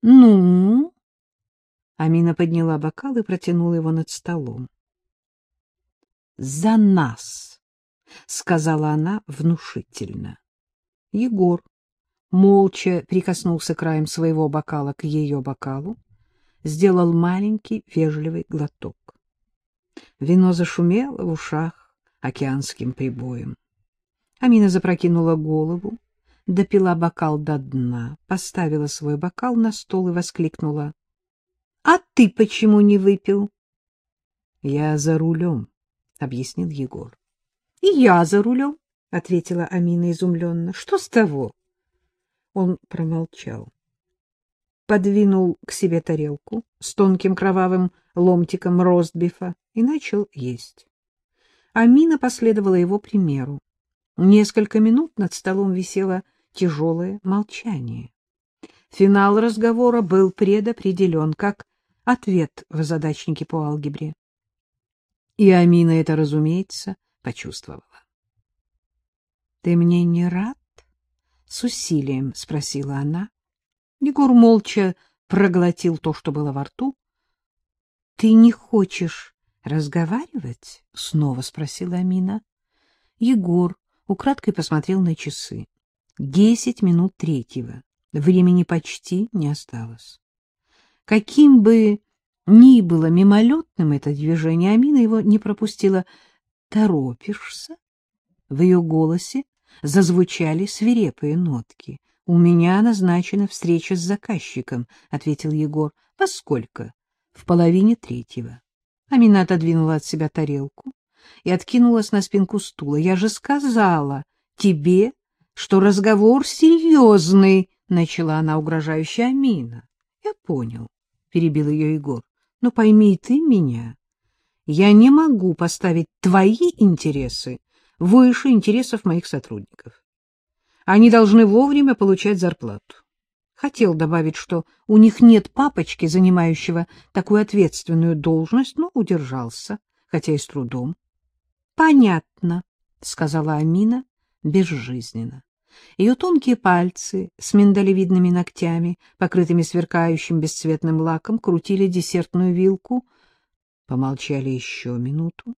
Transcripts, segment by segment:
— Ну? Амина подняла бокал и протянула его над столом. — За нас! — сказала она внушительно. Егор молча прикоснулся краем своего бокала к ее бокалу, сделал маленький вежливый глоток. Вино зашумело в ушах океанским прибоем. Амина запрокинула голову, допила бокал до дна, поставила свой бокал на стол и воскликнула. — А ты почему не выпил? — Я за рулем, — объяснил Егор. — И я за рулем, — ответила Амина изумленно. — Что с того? Он промолчал. Подвинул к себе тарелку с тонким кровавым ломтиком ростбифа и начал есть. Амина последовала его примеру. Несколько минут над столом висело тяжелое молчание. Финал разговора был предопределен, как ответ в задачнике по алгебре. И Амина это, разумеется, почувствовала. — Ты мне не рад? — с усилием спросила она. Егор молча проглотил то, что было во рту. — Ты не хочешь разговаривать? — снова спросила Амина. Егор украдкой посмотрел на часы. Десять минут третьего. Времени почти не осталось. Каким бы ни было мимолетным это движение, Амина его не пропустила. «Торопишься?» В ее голосе зазвучали свирепые нотки. — У меня назначена встреча с заказчиком, — ответил Егор. — Во сколько? — В половине третьего. Амина отодвинула от себя тарелку и откинулась на спинку стула. — Я же сказала тебе, что разговор серьезный, — начала она угрожающе Амина. — Я понял, — перебил ее Егор. — Но пойми ты меня. Я не могу поставить твои интересы выше интересов моих сотрудников. Они должны вовремя получать зарплату. Хотел добавить, что у них нет папочки, занимающего такую ответственную должность, но удержался, хотя и с трудом. — Понятно, — сказала Амина безжизненно. Ее тонкие пальцы с миндалевидными ногтями, покрытыми сверкающим бесцветным лаком, крутили десертную вилку. Помолчали еще минуту.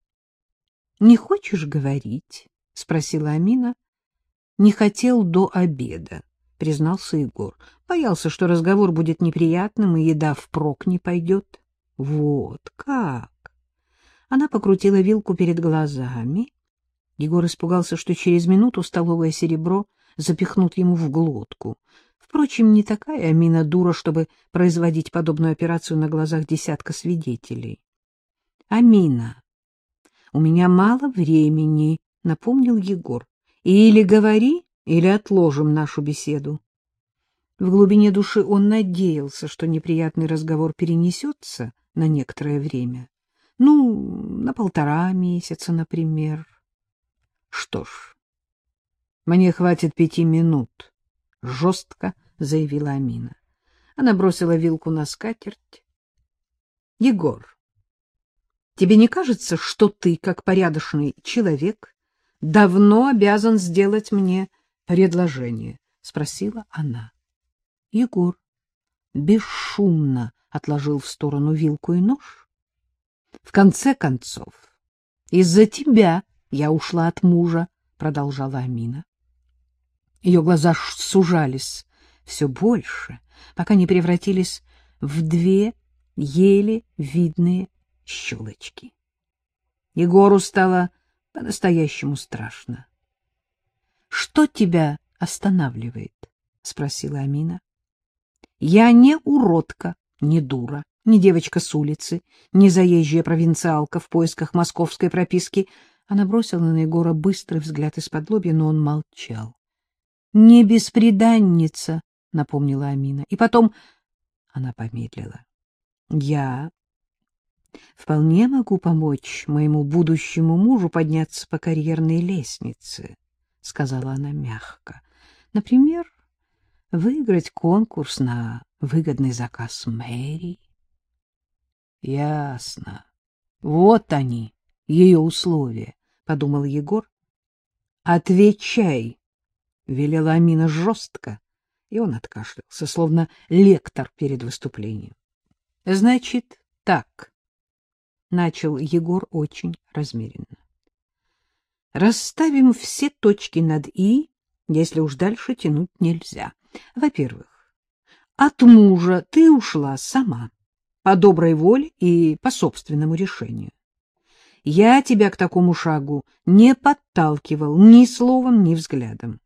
— Не хочешь говорить? — спросила Амина. — Не хотел до обеда, — признался Егор. Боялся, что разговор будет неприятным, и еда впрок не пойдет. — Вот как! Она покрутила вилку перед глазами. Егор испугался, что через минуту столовое серебро запихнут ему в глотку. Впрочем, не такая Амина дура, чтобы производить подобную операцию на глазах десятка свидетелей. — Амина, — У меня мало времени, — напомнил Егор. — Или говори, или отложим нашу беседу. В глубине души он надеялся, что неприятный разговор перенесется на некоторое время. Ну, на полтора месяца, например. Что ж, мне хватит пяти минут, — жестко заявила Амина. Она бросила вилку на скатерть. — Егор, Тебе не кажется, что ты, как порядочный человек, давно обязан сделать мне предложение? — спросила она. Егор бесшумно отложил в сторону вилку и нож. — В конце концов, из-за тебя я ушла от мужа, — продолжала Амина. Ее глаза сужались все больше, пока не превратились в две еле видные щелочки. Егору стало по-настоящему страшно. — Что тебя останавливает? — спросила Амина. — Я не уродка, не дура, не девочка с улицы, не заезжая провинциалка в поисках московской прописки. Она бросила на Егора быстрый взгляд из-под лобья, но он молчал. — Не бесприданница, — напомнила Амина. И потом она помедлила. — Я Вполне могу помочь моему будущему мужу подняться по карьерной лестнице, — сказала она мягко. Например, выиграть конкурс на выгодный заказ мэрии. Ясно. Вот они, ее условия, — подумал Егор. Отвечай, — велела Амина жестко, И он откашлялся, словно лектор перед выступлением. — Значит, так, — начал Егор очень размеренно. — Расставим все точки над «и», если уж дальше тянуть нельзя. Во-первых, от мужа ты ушла сама, по доброй воле и по собственному решению. Я тебя к такому шагу не подталкивал ни словом, ни взглядом.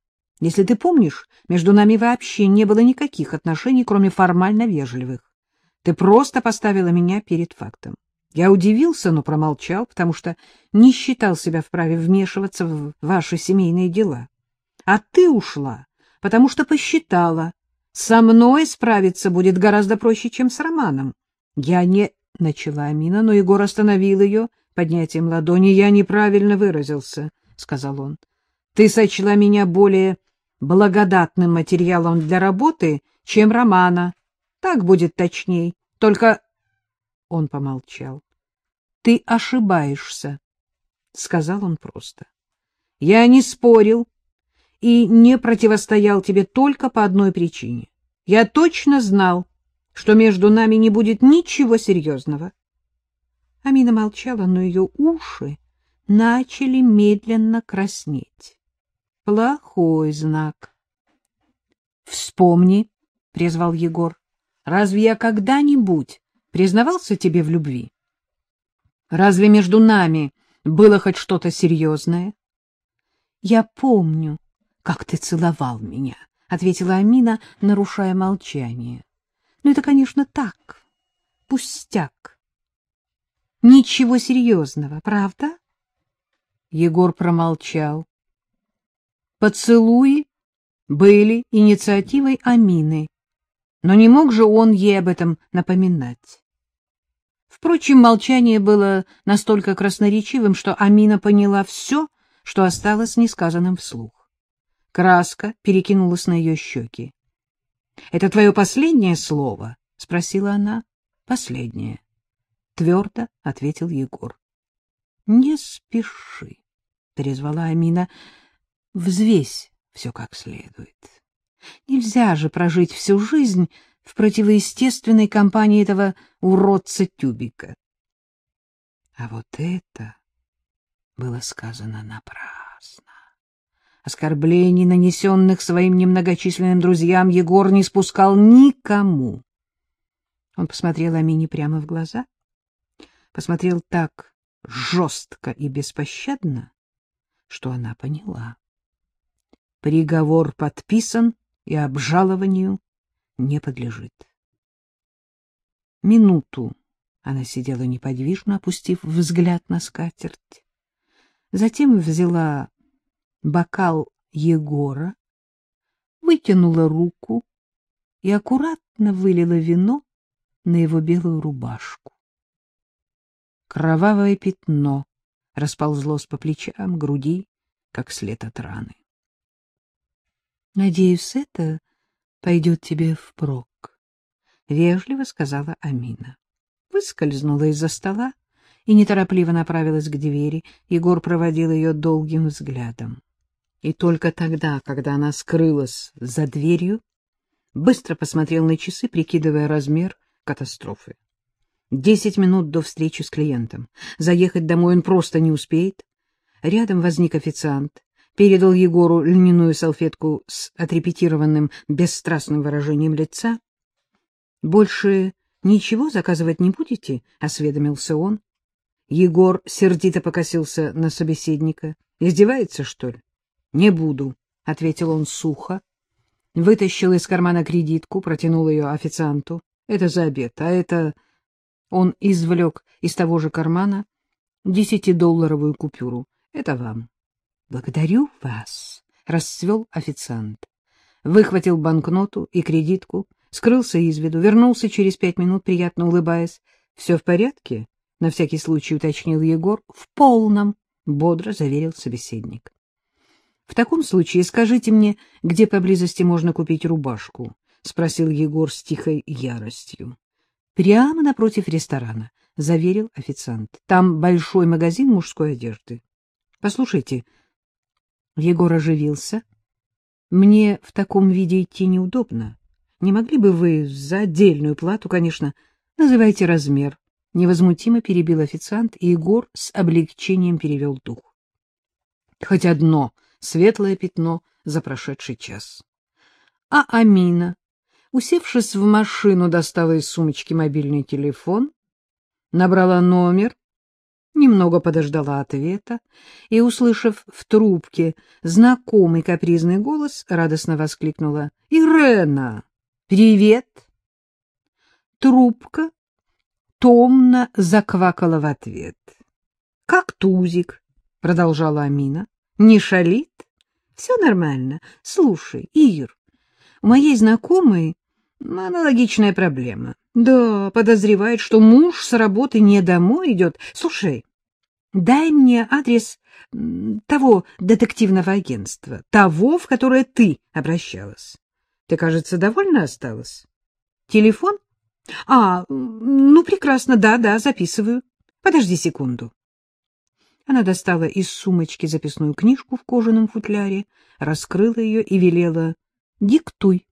Если ты помнишь, между нами вообще не было никаких отношений, кроме формально вежливых. Ты просто поставила меня перед фактом. Я удивился, но промолчал, потому что не считал себя вправе вмешиваться в ваши семейные дела. А ты ушла, потому что посчитала, со мной справиться будет гораздо проще, чем с Романом. Я не... — начала Амина, но Егор остановил ее поднятием ладони. — Я неправильно выразился, — сказал он. — Ты сочла меня более благодатным материалом для работы, чем Романа. Так будет точней. Только... Он помолчал. — Ты ошибаешься, — сказал он просто. — Я не спорил и не противостоял тебе только по одной причине. Я точно знал, что между нами не будет ничего серьезного. Амина молчала, но ее уши начали медленно краснеть. Плохой знак. — Вспомни, — призвал Егор, — разве я когда-нибудь признавался тебе в любви? Разве между нами было хоть что-то серьезное? — Я помню, как ты целовал меня, — ответила Амина, нарушая молчание. — Ну, это, конечно, так, пустяк. Ничего серьезного, правда? Егор промолчал. Поцелуи были инициативой Амины, но не мог же он ей об этом напоминать. Впрочем, молчание было настолько красноречивым, что Амина поняла все, что осталось несказанным вслух. Краска перекинулась на ее щеки. — Это твое последнее слово? — спросила она. — Последнее. — твердо ответил Егор. — Не спеши, — перезвала Амина. — Взвесь все как следует. Нельзя же прожить всю жизнь в противоестественной компании этого уродца Тюбика. А вот это было сказано напрасно. Оскорблений, нанесенных своим немногочисленным друзьям, Егор не спускал никому. Он посмотрел Амине прямо в глаза, посмотрел так жестко и беспощадно, что она поняла. Приговор подписан и обжалованию не подлежит. Минуту она сидела неподвижно, опустив взгляд на скатерть. Затем взяла бокал Егора, вытянула руку и аккуратно вылила вино на его белую рубашку. Кровавое пятно расползлось по плечам, груди, как след от раны. — Надеюсь, это пойдет тебе впрок, — вежливо сказала Амина. Выскользнула из-за стола и неторопливо направилась к двери. Егор проводил ее долгим взглядом. И только тогда, когда она скрылась за дверью, быстро посмотрел на часы, прикидывая размер катастрофы. Десять минут до встречи с клиентом. Заехать домой он просто не успеет. Рядом возник официант, передал Егору льняную салфетку с отрепетированным бесстрастным выражением лица. — Больше ничего заказывать не будете? — осведомился он. Егор сердито покосился на собеседника. — Издевается, что ли? Не буду, — ответил он сухо. Вытащил из кармана кредитку, протянул ее официанту. Это за обед, а это... Он извлек из того же кармана десятидолларовую купюру. Это вам. Благодарю вас, — расцвел официант. Выхватил банкноту и кредитку, скрылся из виду, вернулся через пять минут, приятно улыбаясь. — Все в порядке? — на всякий случай уточнил Егор. — В полном, — бодро заверил собеседник. — В таком случае скажите мне, где поблизости можно купить рубашку? — спросил Егор с тихой яростью. — Прямо напротив ресторана, — заверил официант. — Там большой магазин мужской одежды. — Послушайте. Егор оживился. Мне в таком виде идти неудобно. Не могли бы вы за отдельную плату, конечно, называйте размер. Невозмутимо перебил официант, и Егор с облегчением перевел дух. Хоть одно светлое пятно за прошедший час. А Амина, усевшись в машину, достала из сумочки мобильный телефон, набрала номер, немного подождала ответа и, услышав в трубке знакомый капризный голос, радостно воскликнула «Ирена! Привет!» Трубка томно заквакала в ответ. — Как тузик, — продолжала Амина. — Не шалит? Все нормально. Слушай, Ир, у моей знакомой аналогичная проблема. Да, подозревает, что муж с работы не домой идет. Слушай, дай мне адрес того детективного агентства, того, в которое ты обращалась. Ты, кажется, довольна осталась? Телефон? — А, ну, прекрасно, да-да, записываю. Подожди секунду. Она достала из сумочки записную книжку в кожаном футляре, раскрыла ее и велела «Диктуй».